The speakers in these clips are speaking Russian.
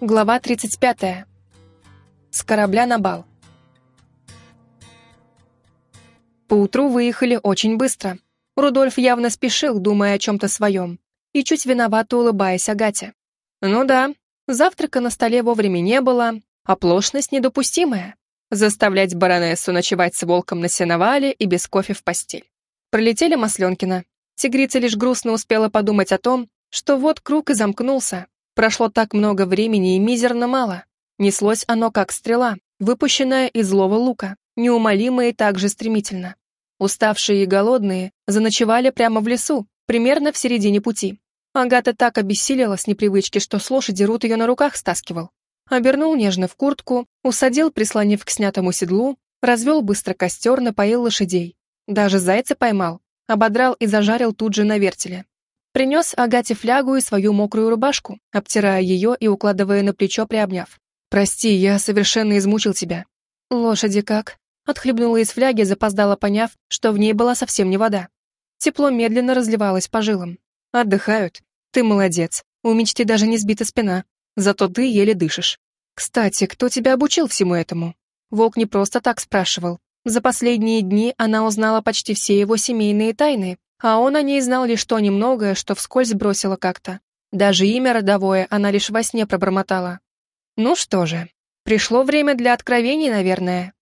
Глава 35. С корабля на бал. Поутру выехали очень быстро. Рудольф явно спешил, думая о чем-то своем, и чуть виновато улыбаясь Агате. Ну да, завтрака на столе вовремя не было, оплошность недопустимая. Заставлять баронессу ночевать с волком на сеновале и без кофе в постель. Пролетели Масленкина. Тигрица лишь грустно успела подумать о том, что вот круг и замкнулся. Прошло так много времени и мизерно мало. Неслось оно как стрела, выпущенная из злого лука, неумолимо и так же стремительно. Уставшие и голодные заночевали прямо в лесу, примерно в середине пути. Агата так обессилила с непривычки, что с лошади Рут ее на руках стаскивал обернул нежно в куртку, усадил, прислонив к снятому седлу, развел быстро костер, напоил лошадей. Даже зайца поймал, ободрал и зажарил тут же на вертеле. Принес Агате флягу и свою мокрую рубашку, обтирая ее и укладывая на плечо, приобняв. «Прости, я совершенно измучил тебя». «Лошади как?» Отхлебнула из фляги, запоздала, поняв, что в ней была совсем не вода. Тепло медленно разливалось по жилам. «Отдыхают. Ты молодец. У мечты даже не сбита спина. Зато ты еле дышишь. Кстати, кто тебя обучил всему этому? Волк не просто так спрашивал. За последние дни она узнала почти все его семейные тайны, а он о ней знал лишь то немногое, что вскользь бросила как-то. Даже имя родовое она лишь во сне пробормотала. Ну что же, пришло время для откровений, наверное.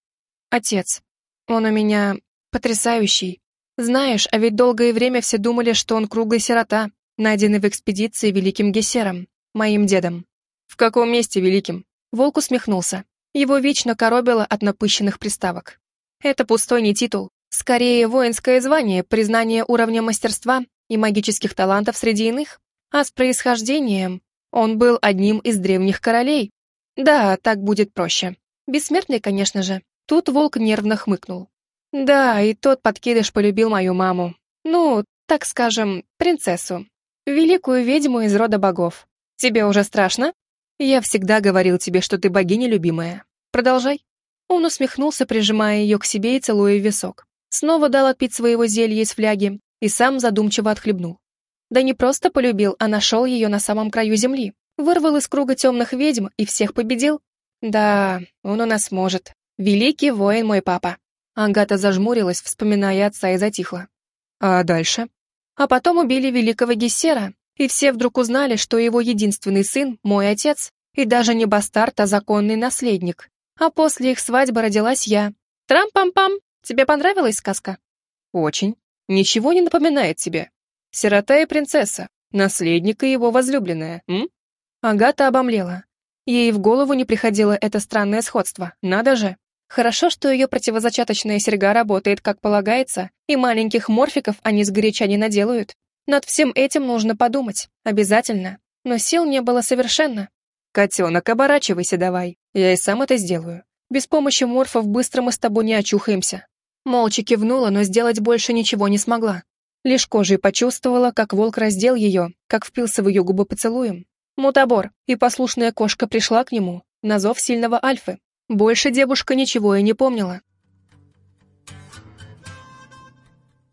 Отец, он у меня потрясающий. Знаешь, а ведь долгое время все думали, что он круглый сирота, найденный в экспедиции великим Гессером, моим дедом. «В каком месте великим?» Волк усмехнулся. Его вечно коробило от напыщенных приставок. «Это пустой не титул. Скорее, воинское звание, признание уровня мастерства и магических талантов среди иных. А с происхождением он был одним из древних королей. Да, так будет проще. Бессмертный, конечно же. Тут волк нервно хмыкнул. Да, и тот подкидыш полюбил мою маму. Ну, так скажем, принцессу. Великую ведьму из рода богов. Тебе уже страшно? «Я всегда говорил тебе, что ты богиня любимая. Продолжай». Он усмехнулся, прижимая ее к себе и целуя висок. Снова дал отпить своего зелья из фляги и сам задумчиво отхлебнул. Да не просто полюбил, а нашел ее на самом краю земли. Вырвал из круга темных ведьм и всех победил. Да, он у нас может. Великий воин мой папа. Агата зажмурилась, вспоминая отца, и затихла. А дальше? А потом убили великого Гессера, и все вдруг узнали, что его единственный сын — мой отец, и даже не бастард, а законный наследник. А после их свадьбы родилась я. Трам-пам-пам! Тебе понравилась сказка? Очень. Ничего не напоминает тебе. Сирота и принцесса, наследник и его возлюбленная, м? Агата обомлела. Ей в голову не приходило это странное сходство, надо же. Хорошо, что ее противозачаточная серьга работает как полагается, и маленьких морфиков они сгоряча не наделают. Над всем этим нужно подумать, обязательно. Но сил не было совершенно. «Котенок, оборачивайся давай. Я и сам это сделаю. Без помощи морфов быстро мы с тобой не очухаемся». Молча кивнула, но сделать больше ничего не смогла. Лишь кожей почувствовала, как волк раздел ее, как впился в ее губы поцелуем. Мутабор, и послушная кошка пришла к нему, на зов сильного альфы. Больше девушка ничего и не помнила.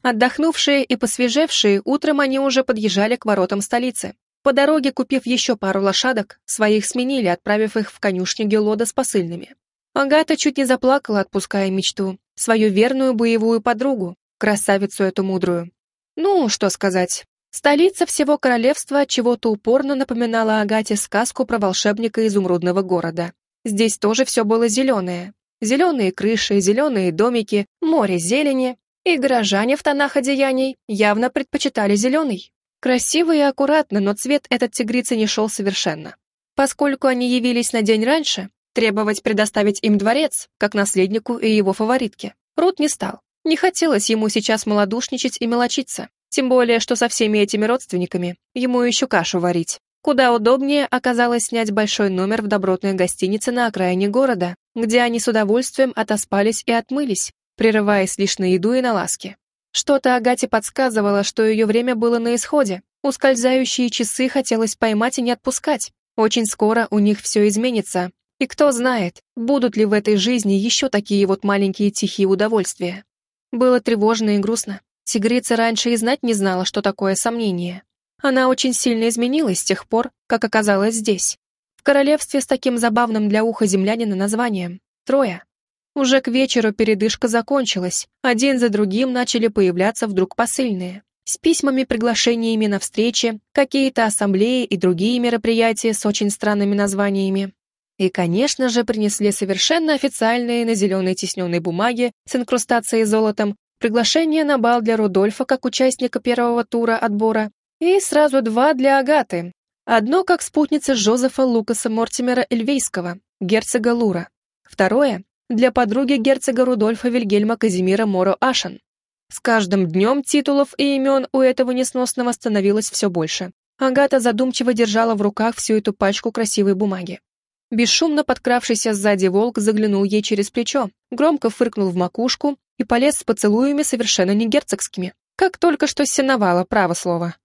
Отдохнувшие и посвежевшие, утром они уже подъезжали к воротам столицы. По дороге, купив еще пару лошадок, своих сменили, отправив их в конюшню Гелода с посыльными. Агата чуть не заплакала, отпуская мечту, свою верную боевую подругу, красавицу эту мудрую. Ну, что сказать. Столица всего королевства чего-то упорно напоминала Агате сказку про волшебника изумрудного города. Здесь тоже все было зеленое. Зеленые крыши, зеленые домики, море зелени, и горожане в тонах одеяний явно предпочитали зеленый. Красиво и аккуратно, но цвет этот тигрицы не шел совершенно. Поскольку они явились на день раньше, требовать предоставить им дворец, как наследнику и его фаворитке, Рут не стал. Не хотелось ему сейчас малодушничать и мелочиться, тем более, что со всеми этими родственниками ему еще кашу варить. Куда удобнее оказалось снять большой номер в добротной гостинице на окраине города, где они с удовольствием отоспались и отмылись, прерываясь лишь на еду и на ласки. Что-то Агате подсказывало, что ее время было на исходе. Ускользающие часы хотелось поймать и не отпускать. Очень скоро у них все изменится. И кто знает, будут ли в этой жизни еще такие вот маленькие тихие удовольствия. Было тревожно и грустно. Тигрица раньше и знать не знала, что такое сомнение. Она очень сильно изменилась с тех пор, как оказалась здесь. В королевстве с таким забавным для уха землянина названием — Троя. Уже к вечеру передышка закончилась, один за другим начали появляться вдруг посыльные. С письмами, приглашениями на встречи, какие-то ассамблеи и другие мероприятия с очень странными названиями. И, конечно же, принесли совершенно официальные на зеленой тисненной бумаге с инкрустацией золотом приглашение на бал для Рудольфа как участника первого тура отбора и сразу два для Агаты. Одно как спутница Жозефа Лукаса Мортимера Эльвейского, герцога Лура. Второе — для подруги герцога Рудольфа Вильгельма Казимира Моро Ашен. С каждым днем титулов и имен у этого несносного становилось все больше. Агата задумчиво держала в руках всю эту пачку красивой бумаги. Бесшумно подкравшийся сзади волк заглянул ей через плечо, громко фыркнул в макушку и полез с поцелуями совершенно не герцогскими, как только что сеновало, право слово.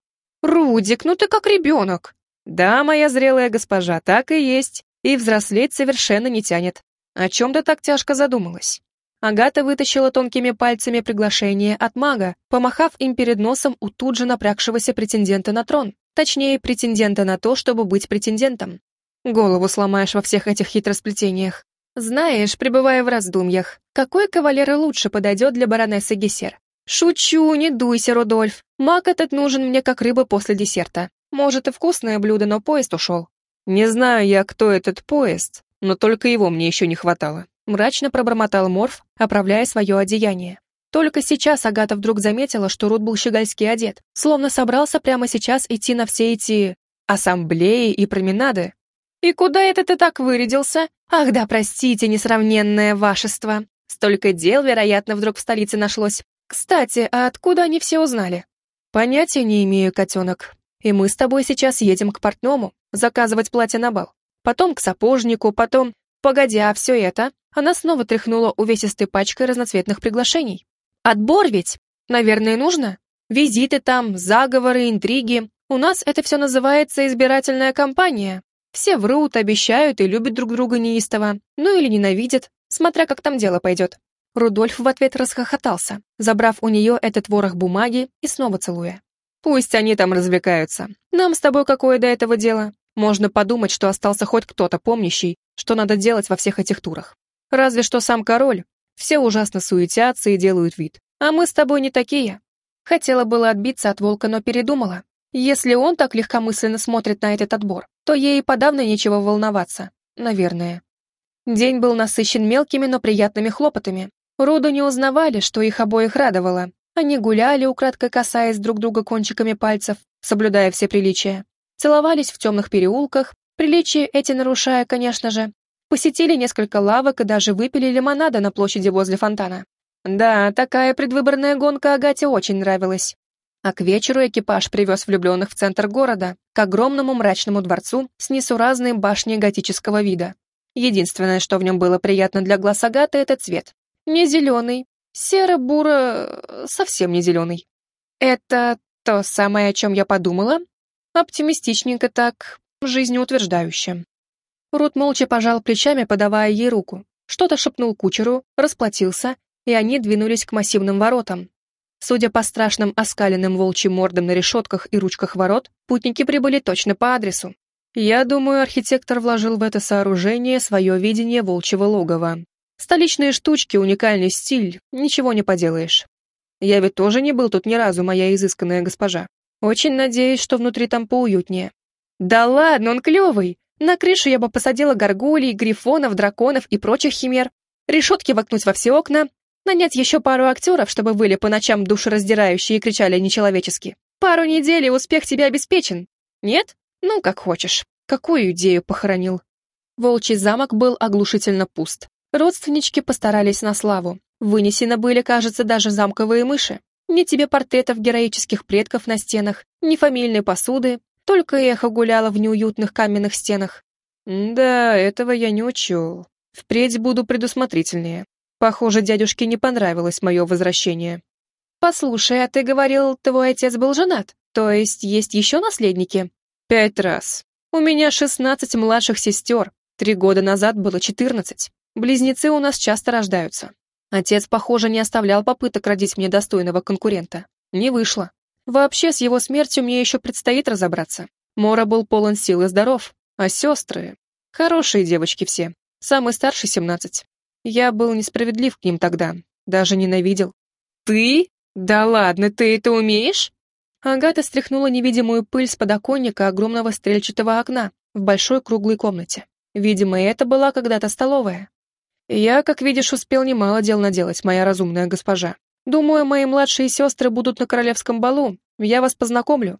«Рудик, ну ты как ребенок!» «Да, моя зрелая госпожа, так и есть, и взрослеть совершенно не тянет. О чем ты так тяжко задумалась?» Агата вытащила тонкими пальцами приглашение от мага, помахав им перед носом у тут же напрягшегося претендента на трон, точнее, претендента на то, чтобы быть претендентом. Голову сломаешь во всех этих хитросплетениях. Знаешь, пребывая в раздумьях, какой кавалер лучше подойдет для баронессы Гессер? Шучу, не дуйся, Рудольф. Маг этот нужен мне как рыба после десерта. Может и вкусное блюдо, но поезд ушел. Не знаю я, кто этот поезд, но только его мне еще не хватало. Мрачно пробормотал Морф, оправляя свое одеяние. Только сейчас Агата вдруг заметила, что Руд был щегольски одет, словно собрался прямо сейчас идти на все эти... ассамблеи и променады. «И куда это ты так вырядился? Ах да, простите, несравненное вашество. Столько дел, вероятно, вдруг в столице нашлось. Кстати, а откуда они все узнали?» «Понятия не имею, котенок. И мы с тобой сейчас едем к портному, заказывать платье на бал. Потом к сапожнику, потом... Погоди, а все это...» Она снова тряхнула увесистой пачкой разноцветных приглашений. «Отбор ведь? Наверное, нужно? Визиты там, заговоры, интриги. У нас это все называется избирательная кампания. Все врут, обещают и любят друг друга неистово, ну или ненавидят, смотря как там дело пойдет. Рудольф в ответ расхохотался, забрав у нее этот ворох бумаги и снова целуя. «Пусть они там развлекаются. Нам с тобой какое до этого дело? Можно подумать, что остался хоть кто-то помнящий, что надо делать во всех этих турах. Разве что сам король. Все ужасно суетятся и делают вид. А мы с тобой не такие». Хотела было отбиться от волка, но передумала. Если он так легкомысленно смотрит на этот отбор, то ей подавно нечего волноваться, наверное. День был насыщен мелкими, но приятными хлопотами. Руду не узнавали, что их обоих радовало. Они гуляли, украдкой касаясь друг друга кончиками пальцев, соблюдая все приличия. Целовались в темных переулках, приличия эти нарушая, конечно же. Посетили несколько лавок и даже выпили лимонада на площади возле фонтана. Да, такая предвыборная гонка Агате очень нравилась. А к вечеру экипаж привез влюбленных в центр города, к огромному мрачному дворцу с несуразной башней готического вида. Единственное, что в нем было приятно для глаз Агаты, это цвет. Не зеленый, серо-буро, совсем не зеленый. Это то самое, о чем я подумала? Оптимистичненько так, жизнеутверждающе. Рут молча пожал плечами, подавая ей руку. Что-то шепнул кучеру, расплатился, и они двинулись к массивным воротам, Судя по страшным оскаленным волчьим мордам на решетках и ручках ворот, путники прибыли точно по адресу. Я думаю, архитектор вложил в это сооружение свое видение волчьего логова. Столичные штучки, уникальный стиль, ничего не поделаешь. Я ведь тоже не был тут ни разу, моя изысканная госпожа. Очень надеюсь, что внутри там поуютнее. Да ладно, он клевый. На крышу я бы посадила горгулей, грифонов, драконов и прочих химер. Решетки воткнуть во все окна, Нанять еще пару актеров, чтобы были по ночам душераздирающие и кричали нечеловечески. Пару недель и успех тебе обеспечен. Нет? Ну, как хочешь. Какую идею похоронил? Волчий замок был оглушительно пуст. Родственнички постарались на славу. Вынесены были, кажется, даже замковые мыши. Ни тебе портретов героических предков на стенах, ни фамильной посуды, только эхо гуляло в неуютных каменных стенах. Да, этого я не учел. Впредь буду предусмотрительнее. Похоже, дядюшке не понравилось мое возвращение. «Послушай, а ты говорил, твой отец был женат? То есть есть еще наследники?» «Пять раз. У меня шестнадцать младших сестер. Три года назад было четырнадцать. Близнецы у нас часто рождаются. Отец, похоже, не оставлял попыток родить мне достойного конкурента. Не вышло. Вообще, с его смертью мне еще предстоит разобраться. Мора был полон сил и здоров, а сестры... Хорошие девочки все. Самый старший семнадцать. Я был несправедлив к ним тогда, даже ненавидел. Ты? Да ладно, ты это умеешь? Агата стряхнула невидимую пыль с подоконника огромного стрельчатого окна в большой круглой комнате. Видимо, это была когда-то столовая. Я, как видишь, успел немало дел наделать, моя разумная госпожа. Думаю, мои младшие сестры будут на королевском балу. Я вас познакомлю.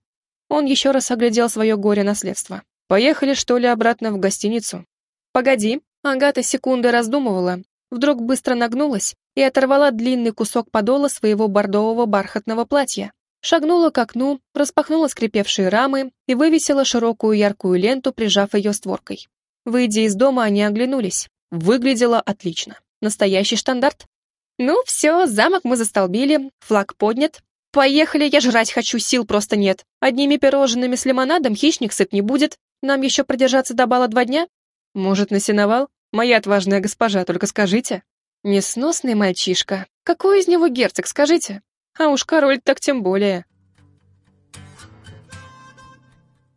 Он еще раз оглядел свое горе-наследство. Поехали, что ли, обратно в гостиницу? Погоди. Агата секунды раздумывала, вдруг быстро нагнулась и оторвала длинный кусок подола своего бордового бархатного платья. Шагнула к окну, распахнула скрипевшие рамы и вывесила широкую яркую ленту, прижав ее створкой. Выйдя из дома, они оглянулись. Выглядело отлично. Настоящий штандарт. Ну все, замок мы застолбили, флаг поднят. Поехали, я жрать хочу, сил просто нет. Одними пирожными с лимонадом хищник сыт не будет. Нам еще продержаться до бала два дня? Может, на сеновал? Моя отважная госпожа, только скажите. Несносный мальчишка. Какой из него герцог, скажите? А уж король так тем более.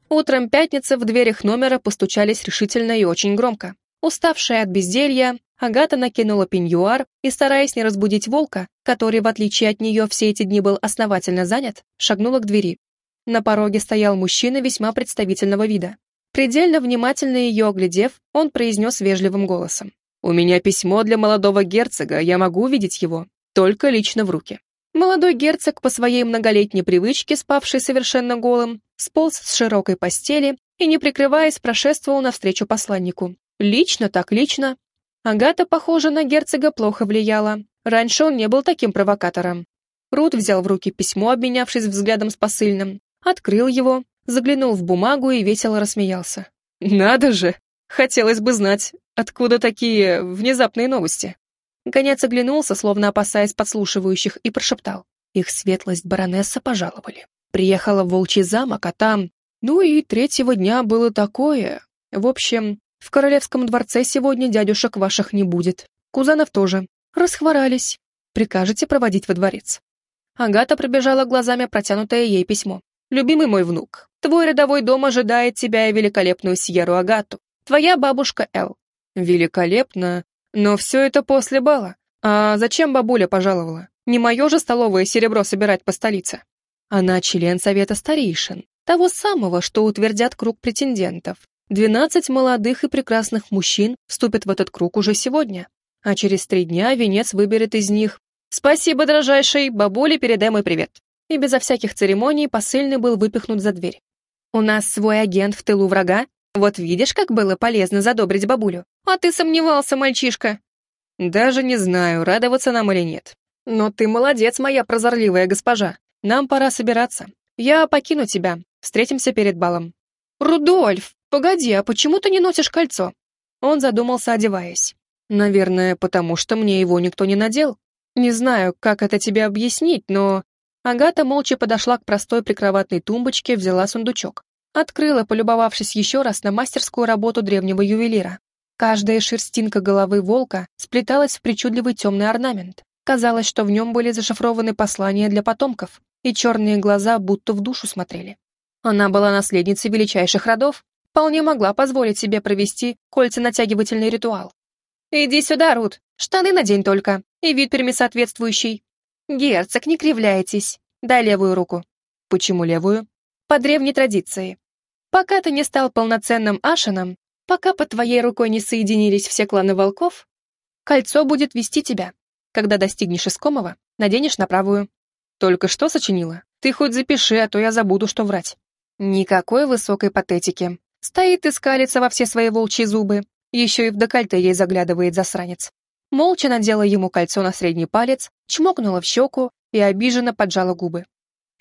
Утром пятницы в дверях номера постучались решительно и очень громко. Уставшая от безделья, Агата накинула пеньюар и, стараясь не разбудить волка, который, в отличие от нее, все эти дни был основательно занят, шагнула к двери. На пороге стоял мужчина весьма представительного вида. Предельно внимательно ее оглядев, он произнес вежливым голосом. «У меня письмо для молодого герцога, я могу увидеть его, только лично в руки». Молодой герцог, по своей многолетней привычке, спавший совершенно голым, сполз с широкой постели и, не прикрываясь, прошествовал навстречу посланнику. Лично так лично. Агата, похоже, на герцога плохо влияла. Раньше он не был таким провокатором. Рут взял в руки письмо, обменявшись взглядом с посыльным, открыл его, заглянул в бумагу и весело рассмеялся. «Надо же! Хотелось бы знать, откуда такие внезапные новости?» Гонец оглянулся, словно опасаясь подслушивающих, и прошептал. Их светлость баронесса пожаловали. Приехала в Волчий замок, а там... Ну и третьего дня было такое. В общем, в королевском дворце сегодня дядюшек ваших не будет. Кузанов тоже. Расхворались. Прикажете проводить во дворец?» Агата пробежала глазами протянутое ей письмо. «Любимый мой внук, твой рядовой дом ожидает тебя и великолепную Сьеру Агату. Твоя бабушка Эл». «Великолепно. Но все это после бала. А зачем бабуля пожаловала? Не мое же столовое серебро собирать по столице». Она член совета старейшин, того самого, что утвердят круг претендентов. Двенадцать молодых и прекрасных мужчин вступят в этот круг уже сегодня, а через три дня венец выберет из них. «Спасибо, дрожайший, бабуле передай мой привет». И безо всяких церемоний посыльный был выпихнут за дверь. «У нас свой агент в тылу врага. Вот видишь, как было полезно задобрить бабулю. А ты сомневался, мальчишка». «Даже не знаю, радоваться нам или нет. Но ты молодец, моя прозорливая госпожа. Нам пора собираться. Я покину тебя. Встретимся перед балом». «Рудольф!» «Погоди, а почему ты не носишь кольцо?» Он задумался, одеваясь. «Наверное, потому что мне его никто не надел. Не знаю, как это тебе объяснить, но...» Агата молча подошла к простой прикроватной тумбочке, взяла сундучок. Открыла, полюбовавшись еще раз на мастерскую работу древнего ювелира. Каждая шерстинка головы волка сплеталась в причудливый темный орнамент. Казалось, что в нем были зашифрованы послания для потомков, и черные глаза будто в душу смотрели. Она была наследницей величайших родов, вполне могла позволить себе провести кольца-натягивательный ритуал. «Иди сюда, Рут, штаны надень только, и вид прими соответствующий. Герцог, не кривляйтесь. Дай левую руку». «Почему левую?» «По древней традиции. Пока ты не стал полноценным ашином, пока под твоей рукой не соединились все кланы волков, кольцо будет вести тебя. Когда достигнешь искомого, наденешь на правую». «Только что сочинила? Ты хоть запиши, а то я забуду, что врать». Никакой высокой патетики. Стоит и скалится во все свои волчьи зубы. Еще и в декольте ей заглядывает засранец. Молча надела ему кольцо на средний палец, чмокнула в щеку и обиженно поджала губы.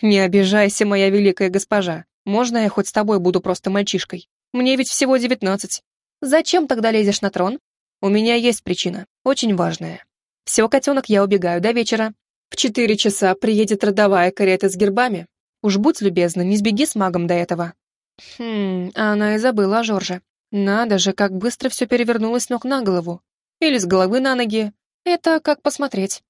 «Не обижайся, моя великая госпожа. Можно я хоть с тобой буду просто мальчишкой? Мне ведь всего девятнадцать. Зачем тогда лезешь на трон? У меня есть причина, очень важная. Все, котенок, я убегаю до вечера. В четыре часа приедет родовая карета с гербами. Уж будь любезна, не сбеги с магом до этого. Хм, она и забыла о Жорже. Надо же, как быстро все перевернулось ног на голову. Или с головы на ноги. Это как посмотреть.